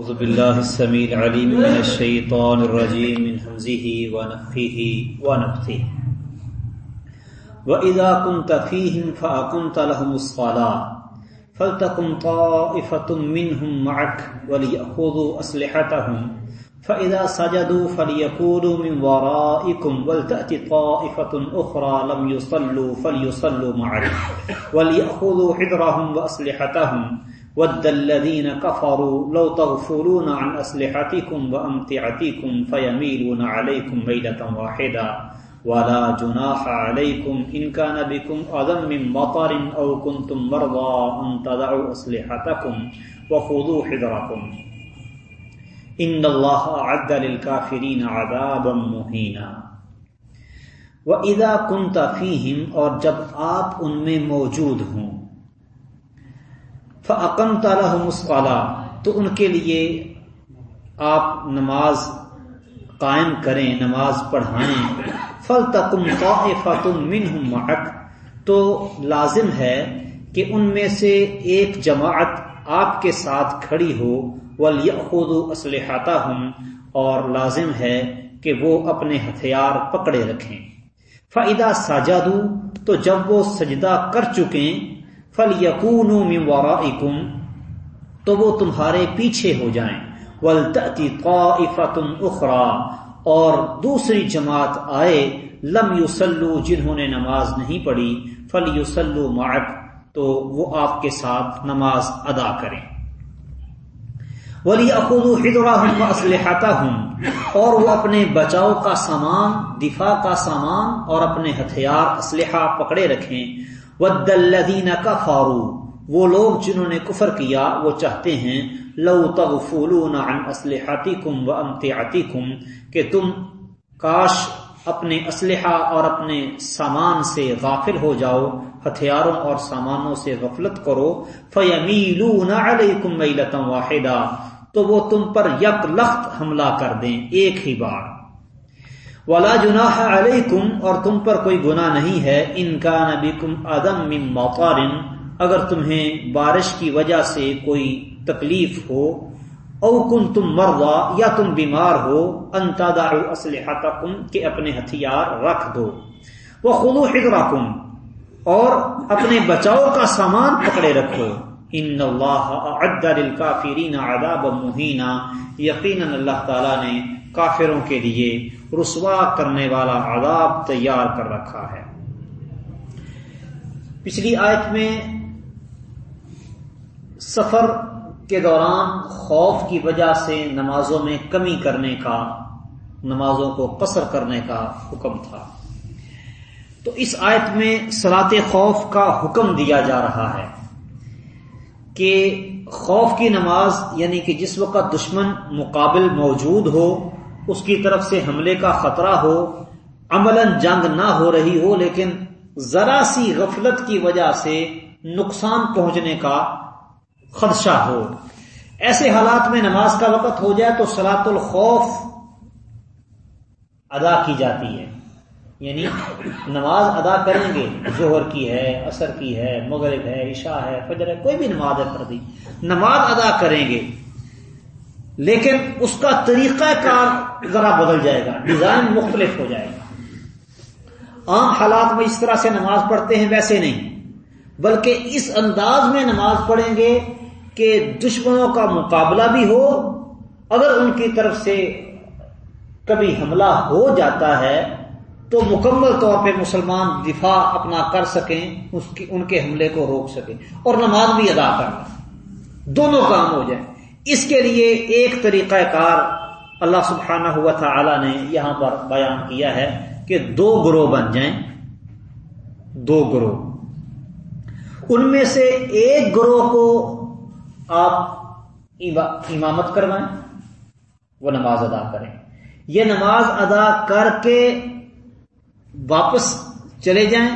أعوذ بالله السميع العليم من الشيطان الرجيم من همزه ونفخه ونفثه. وإذا كنت فيهم فأقمت لهم الصلاة فلتكن طائفة منهم معك وليأخذوا أسلحتهم، فإذا سجدوا فليكونوا من ورائكم، ولتأتي طائفة أخرى لم يصلوا فليصلوا معك، وليأخذوا حذرهم وأسلحتهم ود الذين كفروا لو تغفلون عن أسلحتكم وأمتعتكم فيميلون عليكم ميلة واحدة ولا جناح عليكم إن كان بكم أذى من مطر أو كنتم مرضى أن تدعوا أسلحتكم وخذوا حذركم إن الله أعد للكافرين عذابا مهينا وَإِذَا كُنْتَ فِيهِمْ اور جب آپ ان میں موجود ہوں فعقم تعالیٰ مسقالہ تو ان کے لیے آپ نماز قائم کریں، نماز پڑھائیں۔ فل تکم فتم من تو لازم ہے کہ ان میں سے ایک جماعت آپ کے ساتھ کھڑی ہو ولی خود اسلحاتا ہوں اور لازم ہے کہ وہ اپنے ہتھیار پکڑے رکھیں۔ فعدہ ساجادو تو جب وہ سجدہ کر چکیں فل یقون تو وہ تمہارے پیچھے ہو جائیں۔ ولطی قافتن اخرا اور دوسری جماعت آئے، لم یوسلو جنہوں نے نماز نہیں پڑھی فل یوسلو معک تو وہ آپ کے ساتھ نماز ادا کریں۔ ولی اقود ہدرا ہوں اسلحاتا ہوں اور وہ اپنے بچاؤ کا سامان، دفاع کا سامان اور اپنے ہتھیار، اسلحہ پکڑے رکھیں۔ ود الذین کفروا وہ لوگ جنہوں نے کفر کیا، وہ چاہتے ہیں، لو تغفلون عن اسلحتکم وامتعتکم کہ تم کاش اپنے اسلحہ اور اپنے سامان سے غافل ہو جاؤ، ہتھیاروں اور سامانوں سے غفلت کرو۔ فیمیلون علیکم میلتا واحدہ تو وہ تم پر یک لخت حملہ کر دیں، ایک ہی بار۔ ولا جناح علیکم، اور تم پر کوئی گناہ نہیں ہے، ان کا نبی کم ادم موقار اگر تمہیں بارش کی وجہ سے کوئی تکلیف ہو، او کن تم مروا یا تم بیمار ہو انتادا اسلحہ کہ اپنے ہتھیار رکھ دو۔ وہ خلو حضرا اور اپنے بچاؤ کا سامان پکڑے رکھو۔ ان اللہ للکافرین عذاب مہینہ یقینا اللہ تعالی نے کافروں کے لیے رسوا کرنے والا عذاب تیار کر رکھا ہے۔ پچھلی آیت میں سفر کے دوران خوف کی وجہ سے نمازوں میں کمی کرنے کا، نمازوں کو قصر کرنے کا حکم تھا۔ تو اس آیت میں سرات خوف کا حکم دیا جا رہا ہے کہ خوف کی نماز یعنی کہ جس وقت دشمن مقابل موجود ہو اس کی طرف سے حملے کا خطرہ ہو عمل جنگ نہ ہو رہی ہو، لیکن ذرا سی غفلت کی وجہ سے نقصان پہنچنے کا خدشہ ہو۔ ایسے حالات میں نماز کا وقت ہو جائے تو سلاط الخوف ادا کی جاتی ہے۔ یعنی نماز ادا کریں گے، ظہر کی ہے اثر کی ہے، مغرب ہے، عشاء ہے، فجر ہے، کوئی بھی نماز ہے پردی نماز ادا کریں گے۔ لیکن اس کا طریقہ کار ذرا بدل جائے گا ڈیزائن مختلف ہو جائے گا۔ عام حالات میں اس طرح سے نماز پڑھتے ہیں، ویسے نہیں۔ بلکہ اس انداز میں نماز پڑھیں گے کہ دشمنوں کا مقابلہ بھی ہو، اگر ان کی طرف سے کبھی حملہ ہو جاتا ہے، تو مکمل طور پہ مسلمان دفاع اپنا کر سکیں ان کے حملے کو روک سکیں اور نماز بھی ادا کرنا دونوں کام ہو جائیں۔ اس کے لیے ایک طریقہ کار اللہ سبحانہ ہوا تھا نے یہاں پر بیان کیا ہے کہ دو گروہ بن جائیں۔ دو گروہ۔ ان میں سے ایک گروہ کو آپ امامت کروائیں، وہ نماز ادا کریں۔ یہ نماز ادا کر کے واپس چلے جائیں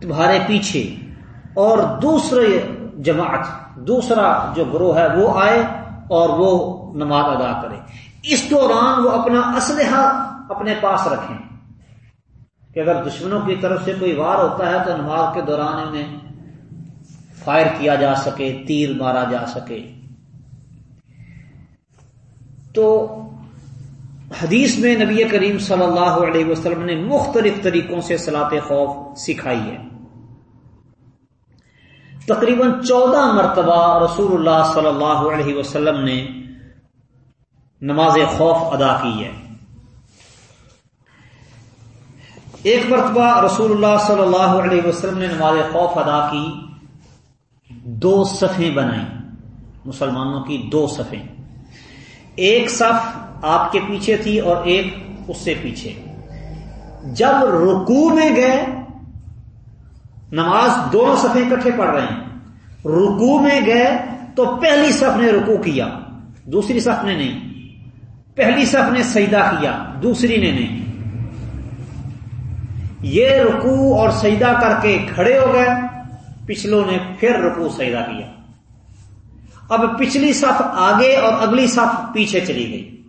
تمہارے پیچھے اور دوسرے جماعت دوسرا جو گروہ ہے وہ آئے اور وہ نماز ادا کرے۔ اس دوران وہ اپنا اسلحہ اپنے پاس رکھیں۔ کہ اگر دشمنوں کی طرف سے کوئی وار ہوتا ہے تو نماز کے دوران انہیں فائر کیا جا سکے، تیر مارا جا سکے۔ تو حدیث میں نبی کریم صلی اللہ علیہ وسلم نے مختلف طریقوں سے سلاط خوف سکھائی ہے۔ تقریباً چودہ مرتبہ رسول اللہ صلی اللہ علیہ وسلم نے نماز خوف ادا کی ہے۔ ایک مرتبہ رسول اللہ صلی اللہ علیہ وسلم نے نماز خوف ادا کی، دو صفیں بنائیں۔ مسلمانوں کی دو صفیں۔ ایک صف آپ کے پیچھے تھی اور ایک اس سے پیچھے۔ جب رکو میں گئے نماز دونوں صفیں کٹھے پڑ رہے ہیں۔ رکو میں گئے تو پہلی صف نے رکو کیا، دوسری صف نے نہیں۔ پہلی صف نے سجدہ کیا، دوسری نے نہیں۔ یہ رکو اور سجدہ کر کے کھڑے ہو گئے، پچھلوں نے پھر رکو سجدہ کیا۔ اب پچھلی صف آگے اور اگلی صف پیچھے چلی گئی۔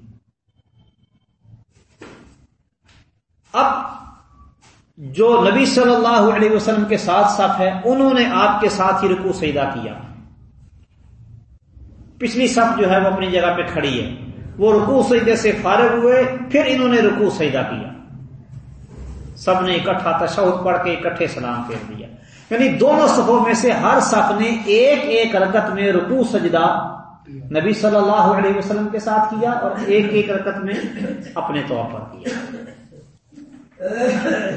اب جو نبی صلی اللہ علیہ وسلم کے ساتھ صف ہے انہوں نے آپ کے ساتھ ہی رکو سجدہ کیا۔ پچھلی صف جو ہے وہ اپنی جگہ پہ کھڑی ہے۔ وہ رکو سجدے سے فارغ ہوئے، پھر انہوں نے رکو سجدہ کیا۔ سب نے اکٹھا تشہد پڑھ کے اکٹھے سلام پھیر دیا۔ یعنی دونوں صفوں میں سے ہر صف نے ایک ایک رکت میں رکو سجدہ نبی صلی اللہ علیہ وسلم کے ساتھ کیا اور ایک ایک رکت میں اپنے طور پر کیا۔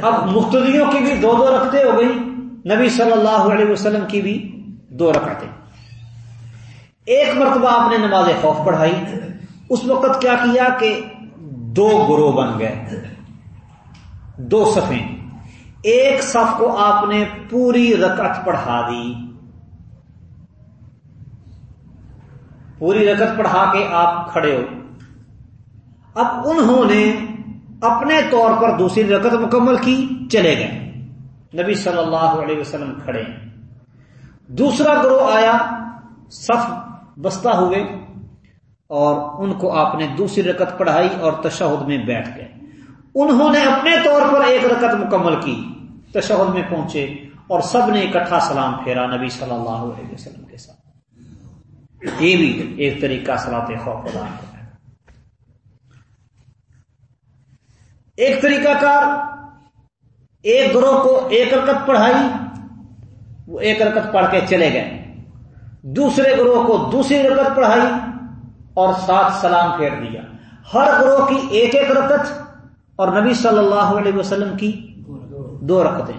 اب مختلفوں کی بھی دو دو رکھتے ہو گئی۔ نبی صلی اللہ علیہ وسلم کی بھی دو رکھتے ایک مرتبہ آپ نے نماز خوف پڑھائی۔ اس وقت کیا کیا کہ دو گروہ بن گئے۔ دو صفیں۔ ایک صف کو آپ نے پوری رکعت پڑھا دی۔ پوری رکعت پڑھا کے آپ کھڑے ہو۔ اب انہوں نے اپنے طور پر دوسری رکعت مکمل کی، چلے گئے۔ نبی صلی اللہ علیہ وسلم کھڑے۔ دوسرا گروہ آیا، صف بستہ ہوئے اور ان کو آپ نے دوسری رکت پڑھائی اور تشہد میں بیٹھ گئے۔ انہوں نے اپنے طور پر ایک رکت مکمل کی، تشہد میں پہنچے اور سب نے اکٹھا سلام پھیرا نبی صلی اللہ علیہ وسلم کے ساتھ۔ یہ بھی ایک طریقہ سلاط خوف ادا ہے۔ ایک طریقہ کار، ایک گروہ کو ایک رکت پڑھائی، وہ ایک رکت پڑھ کے چلے گئے۔ دوسرے گروہ کو دوسری رکت پڑھائی اور ساتھ سلام پھیر دیا۔ ہر گروہ کی ایک ایک رکت اور نبی صلی اللہ علیہ وسلم کی دو رکھتے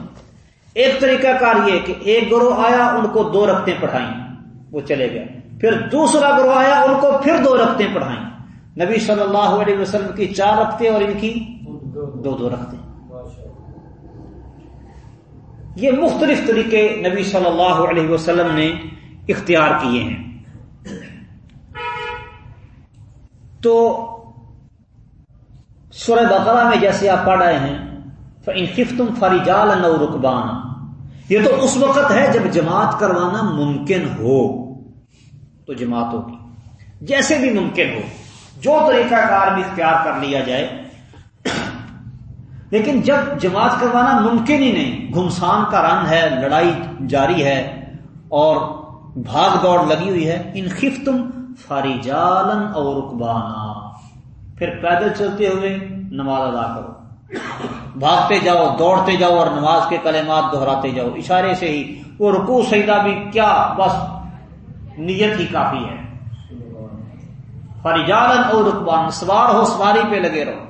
ایک طریقہ کار یہ کہ ایک گروہ آیا، ان کو دو رکھتے پڑھائیں، وہ چلے گئے۔ پھر دوسرا گروہ آیا، ان کو پھر دو رکھتے پڑھائیں۔ نبی صلی اللہ علیہ وسلم کی چار رکھتے اور ان کی دو دو رکھتے یہ مختلف طریقے نبی صلی اللہ علیہ وسلم نے اختیار کیے ہیں۔ تو سورہ بقرہ میں جیسے آپ پڑھ رہے ہیں انخف تم فری جال نو رقبان یہ تو اس وقت ہے جب جماعت کروانا ممکن ہو۔ تو جماعت ہوگی جیسے بھی ممکن ہو، جو طریقہ کار بھی اختیار کر لیا جائے لیکن جب جماعت کروانا ممکن ہی نہیں، گھمسان کا رن ہے، لڑائی جاری ہے اور بھاگ دوڑ لگی ہوئی ہے انخف تم فاری جالن اور رقبانہ پھر پیدل چلتے ہوئے نماز ادا کرو۔ بھاگتے جاؤ، دوڑتے جاؤ اور نماز کے کلمات دہراتے جاؤ۔ اشارے سے ہی۔ وہ رکو سیدہ بھی کیا، بس نیت ہی کافی ہے۔ فریجالن اور رقبان سوار ہو، سواری پہ لگے رہو۔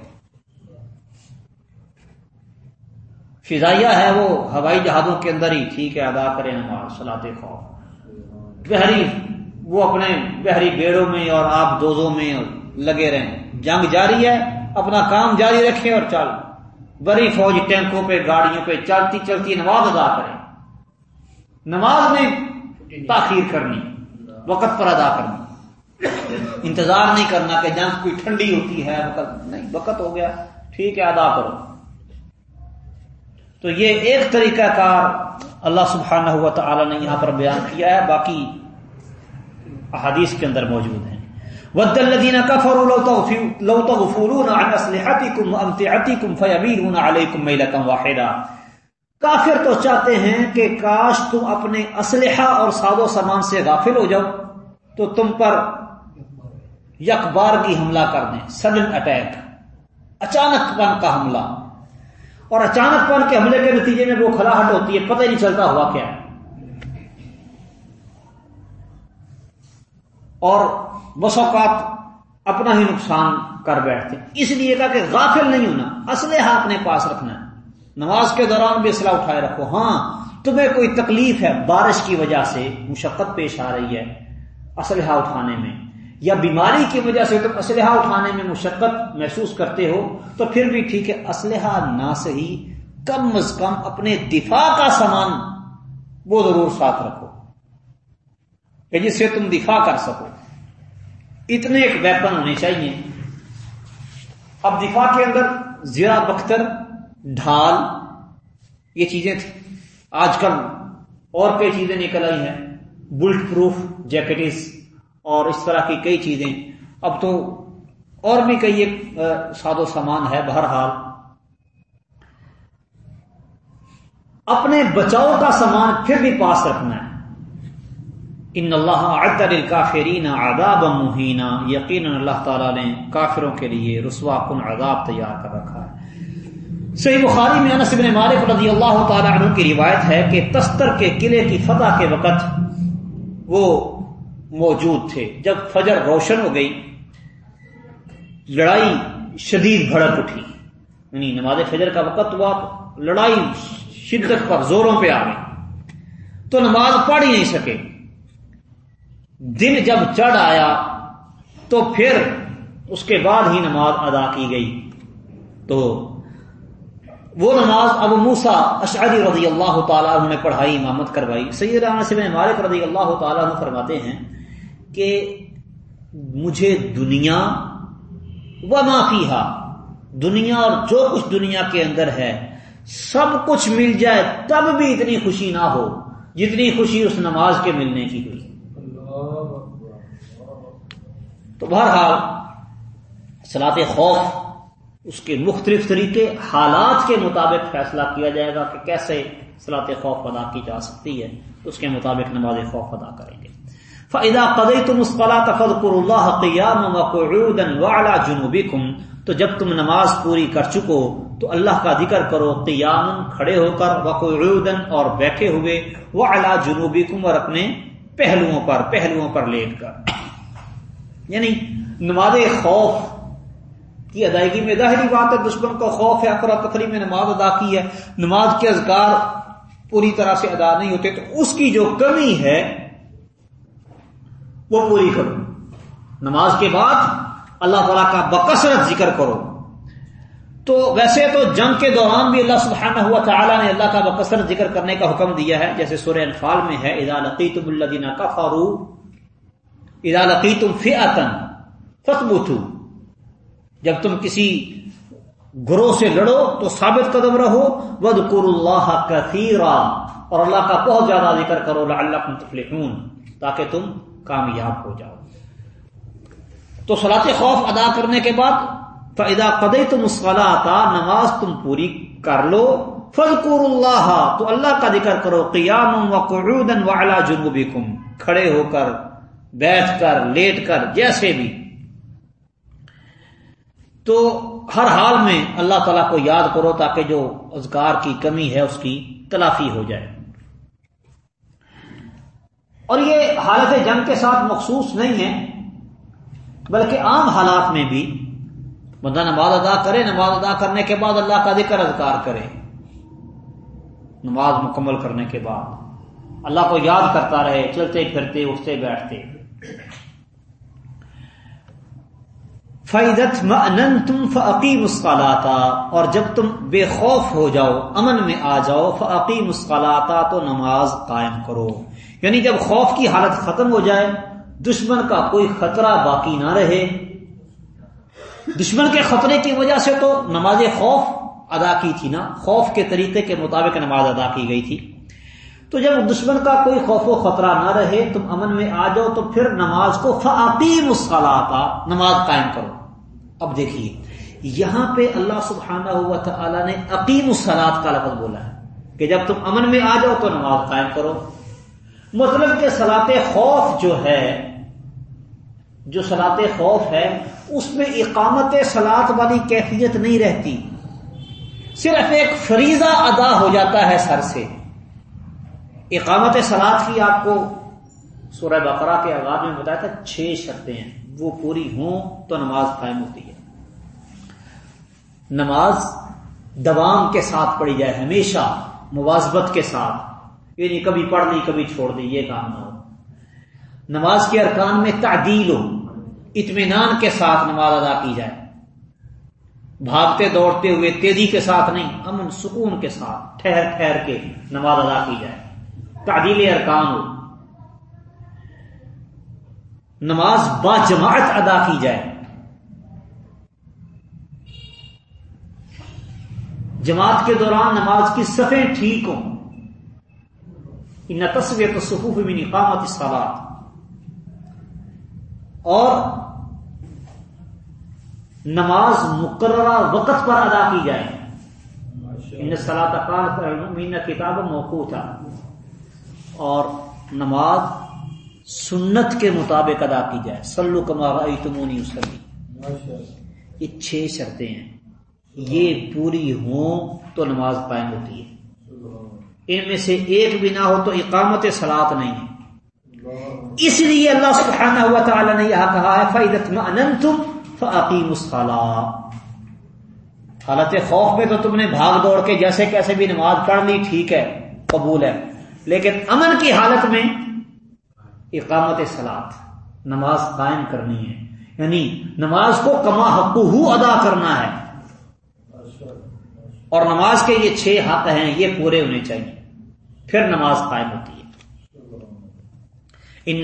فضائیہ ہے وہ ہوائی جہازوں کے اندر ہی، ٹھیک ہے، ادا کریں نماز سلاتے خوف۔ بحری، وہ اپنے بحری بیڑوں میں اور آپ دوزوں میں لگے رہیں۔ جنگ جاری ہے، اپنا کام جاری رکھیں اور چل۔ بڑی فوج ٹینکوں پہ، گاڑیوں پہ چلتی چلتی نماز ادا کرے نماز میں تاخیر کرنی، وقت پر ادا کرنی۔ انتظار نہیں کرنا کہ جنگ کوئی ٹھنڈی ہوتی ہے، وقت نہیں، وقت ہو گیا۔ ٹھیک ہے، ادا کرو۔ تو یہ ایک طریقہ کار اللہ سبحانہ ہوا تعالی نے یہاں پر بیان کیا ہے، باقی احادیث کے اندر موجود ہیں۔ ود الذين كفروا لو لو تغفلون عن اسلحتكم وامتعتكم فيميلون عليكم کافر تو چاہتے ہیں کہ کاش تم اپنے اسلحہ اور ساز و سامان سے غافل ہو جاؤ، تو تم پر یک بار کی حملہ کر دیں۔ سڈن اٹیک اچانک پن کا حملہ۔ اور اچانک پن کے حملے کے نتیجے میں وہ کھلاہٹ ہوتی ہے، پتہ ہی نہیں چلتا ہوا کیا اور بس اوقات اپنا ہی نقصان کر بیٹھتے اس لیے کہا کہ غافل نہیں ہونا اسلحہ اپنے پاس رکھنا ہے۔ نماز کے دوران بھی اسلحہ اٹھائے رکھو۔ ہاں تمہیں کوئی تکلیف ہے، بارش کی وجہ سے مشقت پیش آ رہی ہے اسلحہ اٹھانے میں۔ یا بیماری کی وجہ سے تم اسلحہ اٹھانے میں مشقت محسوس کرتے ہو، تو پھر بھی ٹھیک ہے، اسلحہ نہ صحیح، کم از کم اپنے دفاع کا سامان وہ ضرور ساتھ رکھو، کہ جس سے تم دفاع کر سکو۔ اتنے ایک ویپن ہونے چاہیے۔ اب دفاع کے اندر زیرا بختر ڈھال، یہ چیزیں تھیں۔ آج کل اور کئی چیزیں نکل آئی ہیں۔ بلٹ پروف جیکٹس اور اس طرح کی کئی چیزیں۔ اب تو اور بھی کئی ایک ساد و سامان ہے بہرحال۔ اپنے بچاؤ کا سامان پھر بھی پاس رکھنا ہے۔ ان اللہ عدل الکافرین عذاب مہینہ یقینا اللہ تعالی نے کافروں کے لیے رسوا کن عذاب تیار کر رکھا ہے۔ صحیح بخاری میں انس بن مالک رضی اللہ تعالی عنہ کی روایت ہے کہ تستر کے قلعے کی فتح کے وقت وہ موجود تھے۔ جب فجر روشن ہو گئی، لڑائی شدید بھڑک اٹھی۔ یعنی نماز فجر کا وقت ہوا، لڑائی شدت پر زوروں پہ آ گئی۔ تو نماز پڑھ ہی نہیں سکے۔ دن جب چڑھ آیا، تو پھر اس کے بعد ہی نماز ادا کی گئی۔ تو وہ نماز ابو موسا اشعری رضی اللہ تعالیٰ نے پڑھائی، امامت کروائی۔ سید سے مالک رضی اللہ تعالیٰ فرماتے ہیں کہ مجھے دنیا و معافی دنیا اور جو کچھ دنیا کے اندر ہے، سب کچھ مل جائے تب بھی اتنی خوشی نہ ہو جتنی خوشی اس نماز کے ملنے کی ہوئی۔ تو بہرحال سلاط خوف اس کے مختلف طریقے، حالات کے مطابق فیصلہ کیا جائے گا کہ کیسے سلاط خوف ادا کی جا سکتی ہے، اس کے مطابق نماز خوف ادا کریں گے۔ فعدا قدی تم اسقلا تفر اللہ قیام وعلا جنوبی تو جب تم نماز پوری کر چکو تو اللہ کا ذکر کرو قیام کھڑے ہو کر وقعودن اور بیٹھے ہوئے وعلا جنوبی اور اپنے پہلوؤں پر پہلوؤں پر لیٹ کر۔ یعنی نماز خوف کی ادائیگی میں ظاہری بات ہے، دشمن کا خوف ہے افرا تفری میں نماز ادا کی ہے، نماز کے اذکار پوری طرح سے ادا نہیں ہوتے تو اس کی جو کمی ہے وہ پوری کرو۔ نماز کے بعد اللہ تعالیٰ کا بکثرت ذکر کرو۔ تو ویسے تو جنگ کے دوران بھی اللہ سبحانہ ہوا تعالیٰ نے اللہ کا بکثرت ذکر کرنے کا حکم دیا ہے۔ جیسے سورہ انفال میں ہے، اذا لقیتم الذین کفروا، اذا لقیتم فئتا فتبتو جب تم کسی گروہ سے لڑو تو ثابت قدم رہو وذکر اللہ کثیرا۔ اور اللہ کا بہت زیادہ ذکر کرو، لعلکم تفلحون، تاکہ تم کامیاب ہو جاؤ۔ تو صلاة خوف ادا کرنے کے بعد فَإِذَا قَدَيْتُمُ الصَّلَاةَ، نماز تم پوری کر لو۔ فَذْكُرُ اللَّهَ، تو اللہ کا ذکر کرو۔ قیام قِيَامٌ وَقُعُودًا وَعَلَى جُنُوبِكُمْ۔ کھڑے ہو کر، بیٹھ کر، لیٹ کر، جیسے بھی۔ تو ہر حال میں اللہ تعالیٰ کو یاد کرو تاکہ جو اذکار کی کمی ہے، اس کی تلافی ہو جائے۔ اور یہ حالت جنگ کے ساتھ مخصوص نہیں ہے، بلکہ عام حالات میں بھی۔ بندہ نماز ادا کرے، نماز ادا کرنے کے بعد اللہ کا ذکر اذکار کرے۔ نماز مکمل کرنے کے بعد۔ اللہ کو یاد کرتا رہے، چلتے پھرتے، اٹھتے بیٹھتے۔ فیدت من تم فعقی مسکالاتا اور جب تم بے خوف ہو جاؤ، امن میں آ جاؤ فعقی مسکالاتا تو نماز قائم کرو۔ یعنی جب خوف کی حالت ختم ہو جائے، دشمن کا کوئی خطرہ باقی نہ رہے۔ دشمن کے خطرے کی وجہ سے تو نماز خوف ادا کی تھی نا۔ خوف کے طریقے کے مطابق نماز ادا کی گئی تھی۔ تو جب دشمن کا کوئی خوف و خطرہ نہ رہے، تم امن میں آ جاؤ، تو پھر نماز کو فعقیم مسکالاتا نماز قائم کرو۔ اب دیکھیے، یہاں پہ اللہ سبحانہ ہوا تعالیٰ نے عقیم السلاد کا لفظ بولا ہے کہ جب تم امن میں آ جاؤ تو نماز قائم کرو۔ مطلب کہ سلاط خوف جو ہے، جو سلاط خوف ہے، اس میں اقامت سلاد والی کیفیت نہیں رہتی۔ صرف ایک فریضہ ادا ہو جاتا ہے سر سے۔ اقامت سلاد کی آپ کو سورہ بقرہ کے آغاز میں بتایا تھا، چھ شرطیں ہیں۔ وہ پوری ہوں تو نماز قائم ہوتی ہے۔ نماز دوام کے ساتھ پڑھی جائے، ہمیشہ مواظبت کے ساتھ۔ یعنی کبھی پڑھ لی، کبھی چھوڑ دی، یہ کام نہ ہو۔ نماز کے ارکان میں تعدیل ہو، اطمینان کے ساتھ نماز ادا کی جائے۔ بھاگتے دوڑتے ہوئے تیزی کے ساتھ نہیں، امن، سکون کے ساتھ، ٹھہر ٹھہر کے نماز ادا کی جائے۔ تعدیل ارکان ہو۔ نماز با جماعت ادا کی جائے۔ جماعت کے دوران نماز کی صفیں ٹھیک ہوں۔ ان تصویر تو سکوف میں نقامت سوات اور نماز مقررہ وقت پر ادا کی جائے۔ ان سلاد کتاب موقع تھا اور نماز سنت کے مطابق ادا کی جائے۔ سلو کمار تمونی اسلی یہ چھ شرطیں ہیں۔ یہ پوری ہوں تو نماز قائم ہوتی ہے۔ ان میں سے ایک بھی نہ ہو تو اقامت سلاد نہیں ہے۔ اس لیے اللہ سبحانہ ہوا تعالی نے یہاں کہا ہے فعدت تم فعقیم حالت خوف میں تو تم نے بھاگ دوڑ کے جیسے کیسے بھی نماز پڑھ لی، ٹھیک ہے، قبول ہے۔ لیکن امن کی حالت میں اقامت سلاد نماز قائم کرنی ہے۔ یعنی نماز کو کما حقو ادا کرنا ہے۔ اور نماز کے یہ چھ حق ہیں، یہ پورے ہونے چاہیے۔ پھر نماز قائم ہوتی ہے۔ ان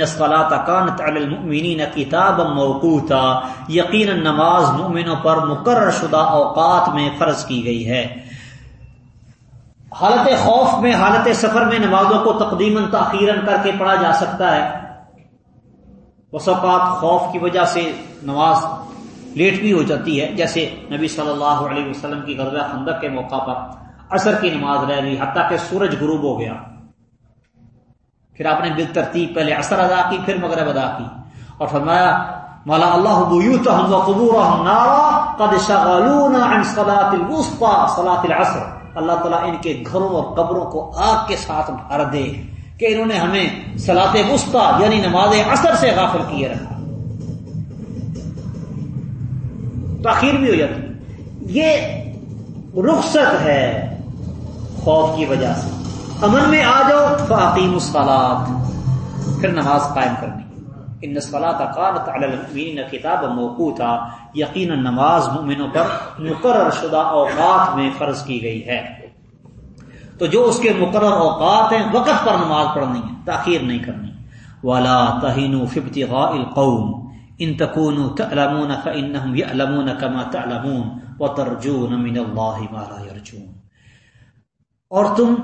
نہ کتاب موقوتا، یقینا نماز مومنوں پر مقرر شدہ اوقات میں فرض کی گئی ہے۔ حالت خوف میں، حالت سفر میں نمازوں کو تقدیماً تاخیرن کر کے پڑھا جا سکتا ہے۔ اوقات خوف کی وجہ سے نماز لیٹ بھی ہو جاتی ہے، جیسے نبی صلی اللہ علیہ وسلم کی غزہ خندق کے موقع پر اثر کی نماز رہ گئی، حتیٰ کہ سورج غروب ہو گیا۔ پھر آپ نے بال ترتیب پہلے اثر ادا کی، پھر مغرب ادا کی۔ اور فرمایا مالا اللہ اللہ تعالیٰ ان کے گھروں اور قبروں کو آگ کے ساتھ بھر دے۔ کہ انہوں نے ہمیں سلاط وسطی یعنی نماز اثر سے غافل کیے رکھا۔ تاخیر بھی ہو جاتی یہ رخصت ہے خوف کی وجہ سے۔ امن میں آ جاؤ فاقی مسالات پھر نماز قائم کرنی۔ ان نسلات کا کتاب موقع تھا یقینا نماز مومنوں پر مقرر شدہ اوقات میں فرض کی گئی ہے۔ تو جو اس کے مقرر اوقات ہیں، وقت پر نماز پڑھنی ہے تاخیر نہیں کرنی والا تہین فبتی القوم ان تکونوا تعلمون فانهم يعلمون كما تعلمون وترجون من الله ما لا يرجون۔ اور تم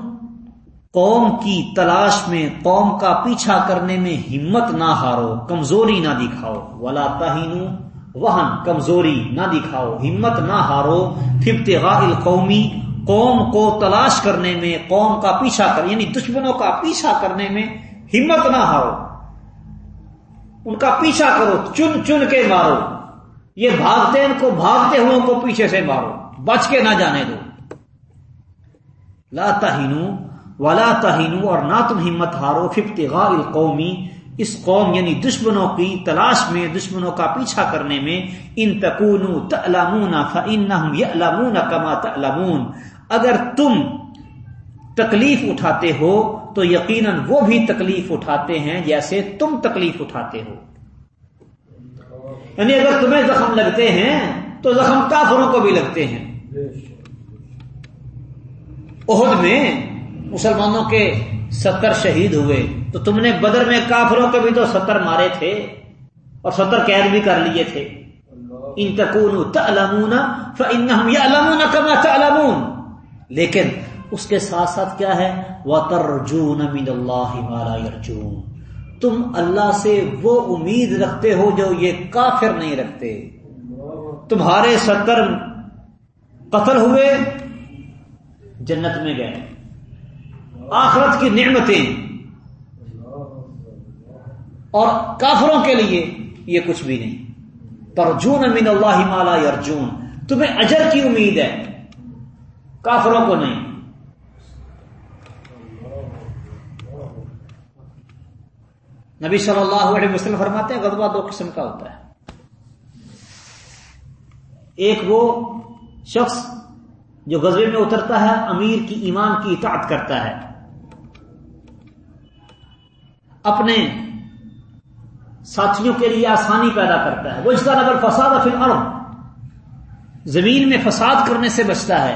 قوم کی تلاش میں، قوم کا پیچھا کرنے میں ہمت نہ ہارو، کمزوری نہ دکھاؤ۔ ولا تہینو وہن کمزوری نہ دکھاؤ، ہمت نہ ہارو۔ فبتغاء القومی قوم کو تلاش کرنے میں، قوم کا پیچھا کر یعنی دشمنوں کا پیچھا کرنے میں ہمت نہ ہارو ان کا پیچھا کرو، چن چن کے مارو۔ یہ بھاگتے، ان کو بھاگتے ہوئے کو پیچھے سے مارو۔ بچ کے نہ جانے دو۔ لا تہینو، ولا تہینو، اور نہ تم ہمت ہارو۔ ففتغاء القومی اس قوم یعنی دشمنوں کی تلاش میں، دشمنوں کا پیچھا کرنے میں، ان تکون تعلمون فانهم يعلمون كما تعلمون اگر تم تکلیف اٹھاتے ہو، تو یقیناً وہ بھی تکلیف اٹھاتے ہیں جیسے تم تکلیف اٹھاتے ہو۔ یعنی اگر تمہیں زخم لگتے ہیں، تو زخم کافروں کو بھی لگتے ہیں۔ عہد میں مسلمانوں کے ستر شہید ہوئے۔ تو تم نے بدر میں کافروں کے بھی تو ستر مارے تھے اور ستر قید بھی کر لیے تھے۔ ان تکون تعلمون فانهم يعلمون كما تعلمون۔ لیکن اس کے ساتھ ساتھ کیا ہے؟ وہ ترجون اللہ یرجون تم اللہ سے وہ امید رکھتے ہو جو یہ کافر نہیں رکھتے۔ تمہارے ستر قتل ہوئے جنت میں گئے۔ آخرت کی نعمتیں۔ اور کافروں کے لیے یہ کچھ بھی نہیں۔ ترجون من اللہ مالا ارجون تمہیں اجر کی امید ہے۔ کافروں کو نہیں۔ نبی صلی اللہ علیہ وسلم فرماتے ہیں غذبہ دو قسم کا ہوتا ہے۔ ایک وہ شخص جو غزبے میں اترتا ہے، امیر کی ایمان کی اطاعت کرتا ہے۔ اپنے ساتھیوں کے لیے آسانی پیدا کرتا ہے۔ وہ اس کا نبل فساد فی الارض، زمین میں فساد کرنے سے بچتا ہے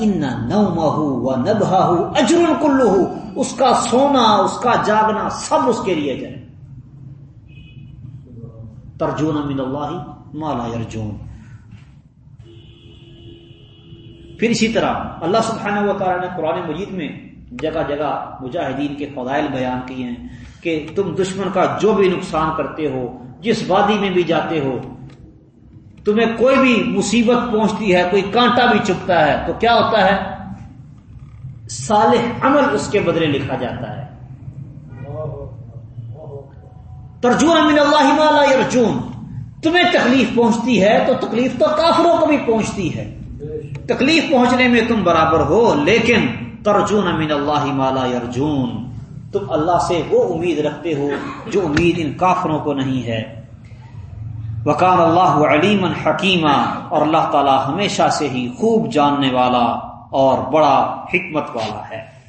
ان نو مہو و نبہ اجر کلو اس کا سونا، اس کا جاگنا سب اس کے لیے جائے۔ ترجون من اللہ مالا ارجون پھر اسی طرح اللہ سبحانہ و تعالیٰ نے قرآن مجید میں جگہ جگہ مجاہدین کے فضائل بیان کیے ہیں کہ تم دشمن کا جو بھی نقصان کرتے ہو، جس وادی میں بھی جاتے ہو، تمہیں کوئی بھی مصیبت پہنچتی ہے، کوئی کانٹا بھی چپتا ہے، تو کیا ہوتا ہے؟ صالح عمل اس کے بدلے لکھا جاتا ہے۔ ترجون من اللہ مالا ارجون تمہیں تکلیف پہنچتی ہے، تو تکلیف تو کافروں کو بھی پہنچتی ہے۔ تکلیف پہنچنے میں تم برابر ہو، لیکن ترجون من اللہ مالا ارجون تم اللہ سے وہ امید رکھتے ہو جو امید ان کافروں کو نہیں ہے۔ وکان اللہ علیم حکیمہ اور اللہ تعالی ہمیشہ سے ہی خوب جاننے والا اور بڑا حکمت والا ہے۔